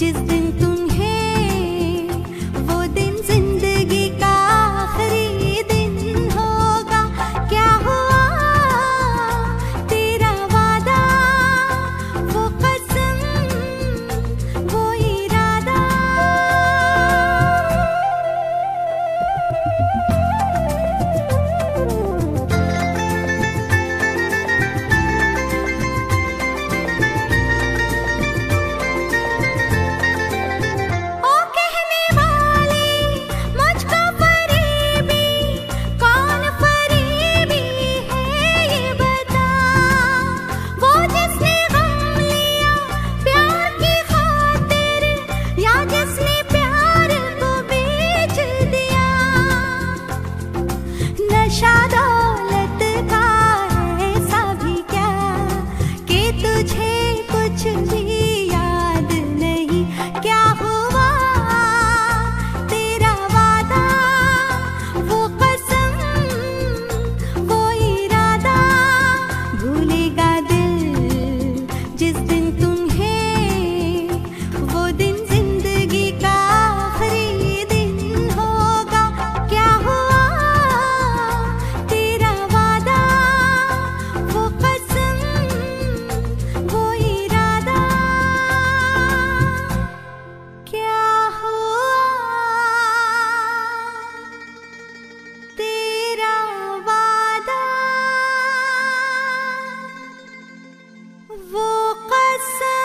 जिस दिन तुम्हें वो दिन ज़िंदगी का आखिरी दिन होगा। क्या हुआ? तेरा वादा, वो कसम, वो इरादा। 是你。Vou caçar.